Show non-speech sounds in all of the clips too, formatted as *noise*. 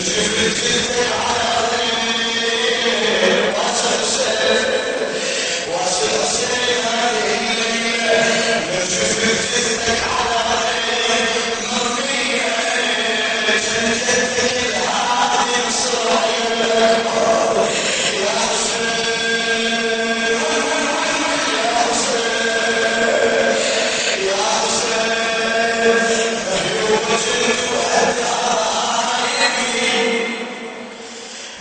نشوف *laughs* كده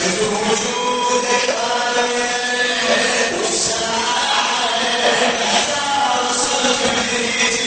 Thank you.